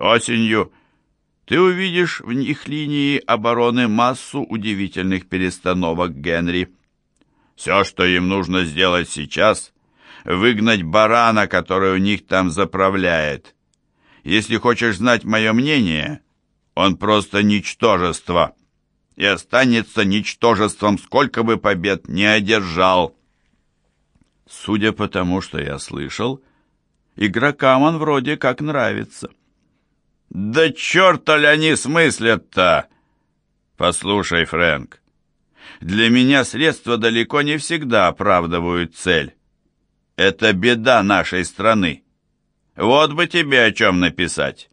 Осенью ты увидишь в них линии обороны массу удивительных перестановок Генри. Все, что им нужно сделать сейчас, выгнать барана, который у них там заправляет. Если хочешь знать мое мнение, он просто ничтожество. И останется ничтожеством, сколько бы побед не одержал. Судя по тому, что я слышал, игрокам он вроде как нравится. «Да черта ли они смыслят-то?» «Послушай, Фрэнк, для меня средства далеко не всегда оправдывают цель. Это беда нашей страны. Вот бы тебе о чем написать.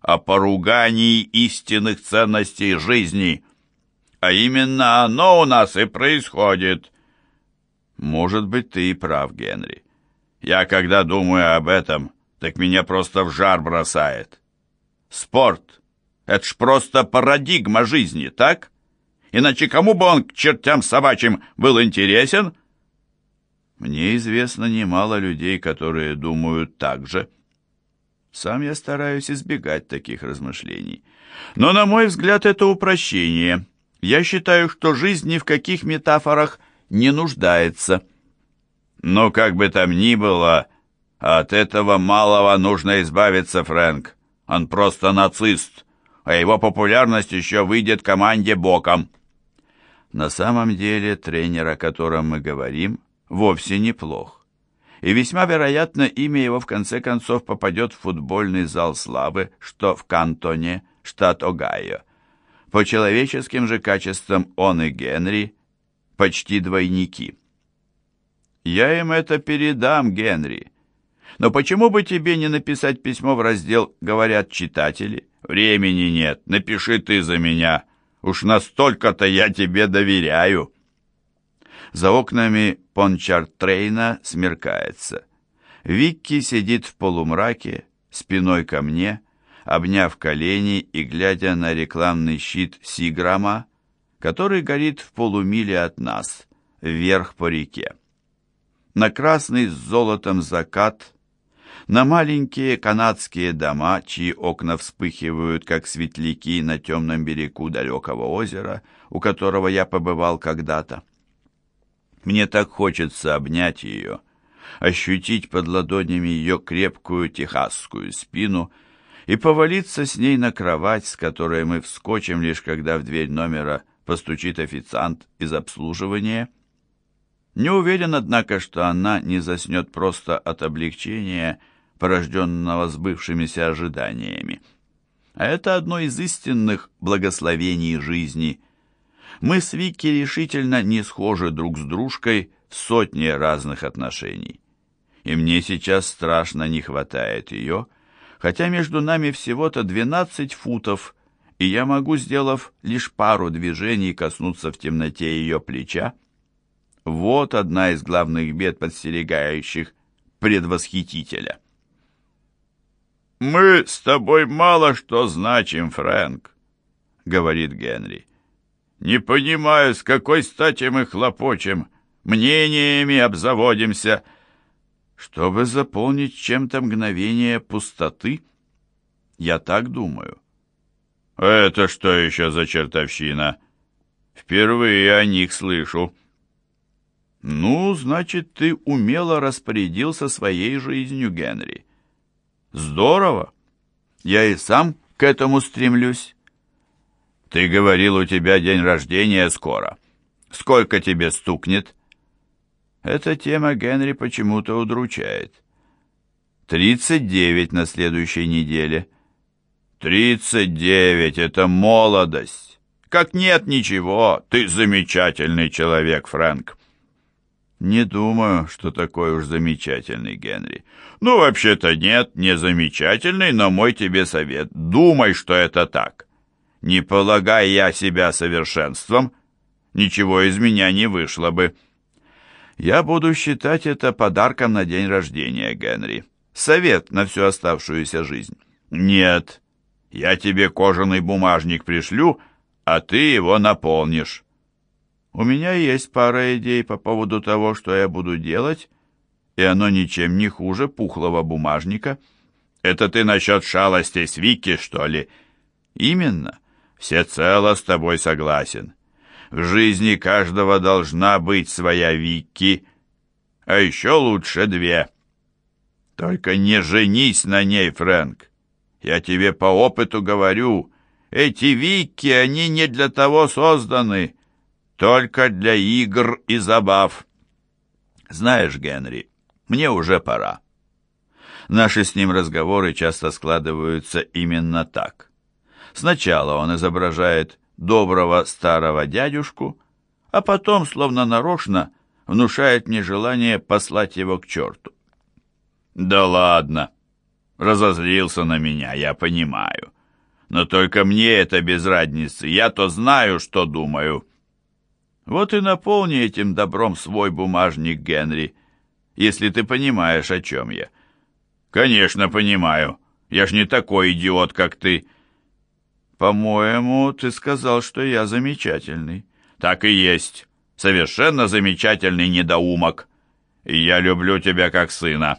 О поругании истинных ценностей жизни. А именно оно у нас и происходит. Может быть, ты и прав, Генри. Я, когда думаю об этом, так меня просто в жар бросает. Спорт — это ж просто парадигма жизни, так? Иначе кому бы он к чертям собачьим был интересен? Мне известно немало людей, которые думают так же. Сам я стараюсь избегать таких размышлений. Но, на мой взгляд, это упрощение. Я считаю, что жизнь ни в каких метафорах не нуждается. Но как бы там ни было, от этого малого нужно избавиться, Фрэнк. Он просто нацист, а его популярность еще выйдет команде боком. На самом деле тренер, о котором мы говорим, вовсе неплох. И весьма вероятно, имя его в конце концов попадет в футбольный зал славы, что в Кантоне, штат Огайо. По человеческим же качествам он и Генри почти двойники. Я им это передам, Генри. Но почему бы тебе не написать письмо в раздел «Говорят читатели»? Времени нет, напиши ты за меня. Уж настолько-то я тебе доверяю. За окнами Пончартрейна смеркается. Викки сидит в полумраке, спиной ко мне, обняв колени и глядя на рекламный щит Сиграма, который горит в полумиле от нас, вверх по реке. На красный с золотом закат на маленькие канадские дома, чьи окна вспыхивают, как светляки на темном берегу далекого озера, у которого я побывал когда-то. Мне так хочется обнять ее, ощутить под ладонями ее крепкую техасскую спину и повалиться с ней на кровать, с которой мы вскочим лишь когда в дверь номера постучит официант из обслуживания. Не уверен, однако, что она не заснет просто от облегчения порожденного сбывшимися ожиданиями. А это одно из истинных благословений жизни. Мы с Вики решительно не схожи друг с дружкой в сотне разных отношений. И мне сейчас страшно не хватает ее, хотя между нами всего-то 12 футов, и я могу, сделав лишь пару движений, коснуться в темноте ее плеча. Вот одна из главных бед подстерегающих предвосхитителя. «Мы с тобой мало что значим, Фрэнк», — говорит Генри. «Не понимаю, с какой стати мы хлопочем, мнениями обзаводимся, чтобы заполнить чем-то мгновение пустоты. Я так думаю». «Это что еще за чертовщина? Впервые о них слышу». «Ну, значит, ты умело распорядился своей жизнью, Генри». Здорово. Я и сам к этому стремлюсь. Ты говорил, у тебя день рождения скоро. Сколько тебе стукнет? Эта тема Генри почему-то удручает. Тридцать девять на следующей неделе. Тридцать девять — это молодость. Как нет ничего, ты замечательный человек, Фрэнк. «Не думаю, что такой уж замечательный, Генри». «Ну, вообще-то нет, не замечательный, но мой тебе совет. Думай, что это так. Не полагай я себя совершенством, ничего из меня не вышло бы». «Я буду считать это подарком на день рождения, Генри. Совет на всю оставшуюся жизнь». «Нет, я тебе кожаный бумажник пришлю, а ты его наполнишь». У меня есть пара идей по поводу того, что я буду делать, и оно ничем не хуже пухлого бумажника. Это ты насчет шалостей с Вики, что ли? Именно. Всецело с тобой согласен. В жизни каждого должна быть своя Вики, а еще лучше две. Только не женись на ней, Фрэнк. Я тебе по опыту говорю, эти Вики, они не для того созданы, только для игр и забав. Знаешь, Генри, мне уже пора. Наши с ним разговоры часто складываются именно так. Сначала он изображает доброго старого дядюшку, а потом, словно нарочно, внушает мне желание послать его к черту. «Да ладно!» Разозлился на меня, я понимаю. Но только мне это без разницы, я-то знаю, что думаю. Вот и наполни этим добром свой бумажник, Генри, если ты понимаешь, о чем я. Конечно, понимаю. Я ж не такой идиот, как ты. По-моему, ты сказал, что я замечательный. Так и есть. Совершенно замечательный недоумок. И я люблю тебя как сына.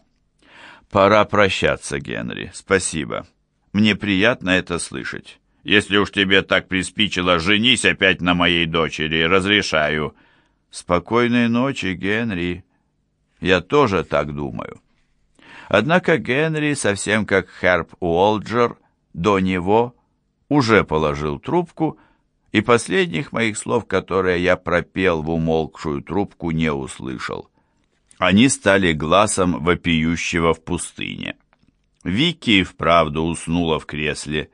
Пора прощаться, Генри. Спасибо. Мне приятно это слышать. Если уж тебе так приспичило, женись опять на моей дочери, разрешаю. Спокойной ночи, Генри. Я тоже так думаю. Однако Генри, совсем как Херб Уолджер, до него уже положил трубку, и последних моих слов, которые я пропел в умолкшую трубку, не услышал. Они стали глазом вопиющего в пустыне. Вики вправду уснула в кресле,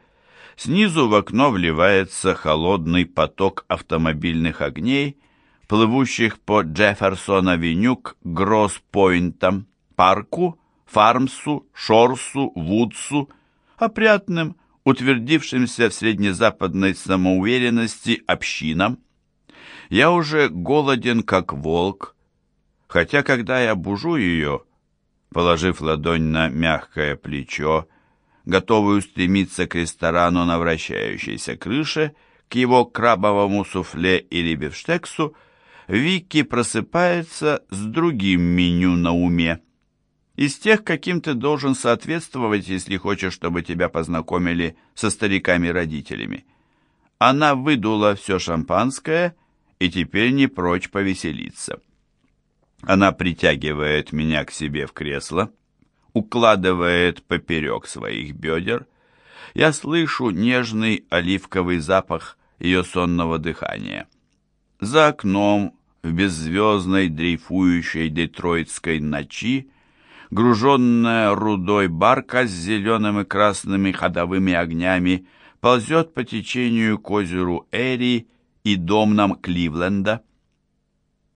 Снизу в окно вливается холодный поток автомобильных огней, плывущих по Джефферсон-авеню к Гросс-Пойнтам, парку, Фармсу, Шорсу, Вудсу, опрятным, утвердившимся в среднезападной самоуверенности общинам. Я уже голоден, как волк, хотя когда я бужу ее, положив ладонь на мягкое плечо, готовый устремиться к ресторану на вращающейся крыше, к его крабовому суфле или бифштексу, Вики просыпается с другим меню на уме. Из тех, каким ты должен соответствовать, если хочешь, чтобы тебя познакомили со стариками-родителями. Она выдула все шампанское и теперь не прочь повеселиться. Она притягивает меня к себе в кресло, укладывает поперек своих бедер, я слышу нежный оливковый запах ее сонного дыхания. За окном, в беззвездной дрейфующей детройтской ночи, груженная рудой барка с зелеными и красными ходовыми огнями ползет по течению к озеру Эри и домнам Кливленда.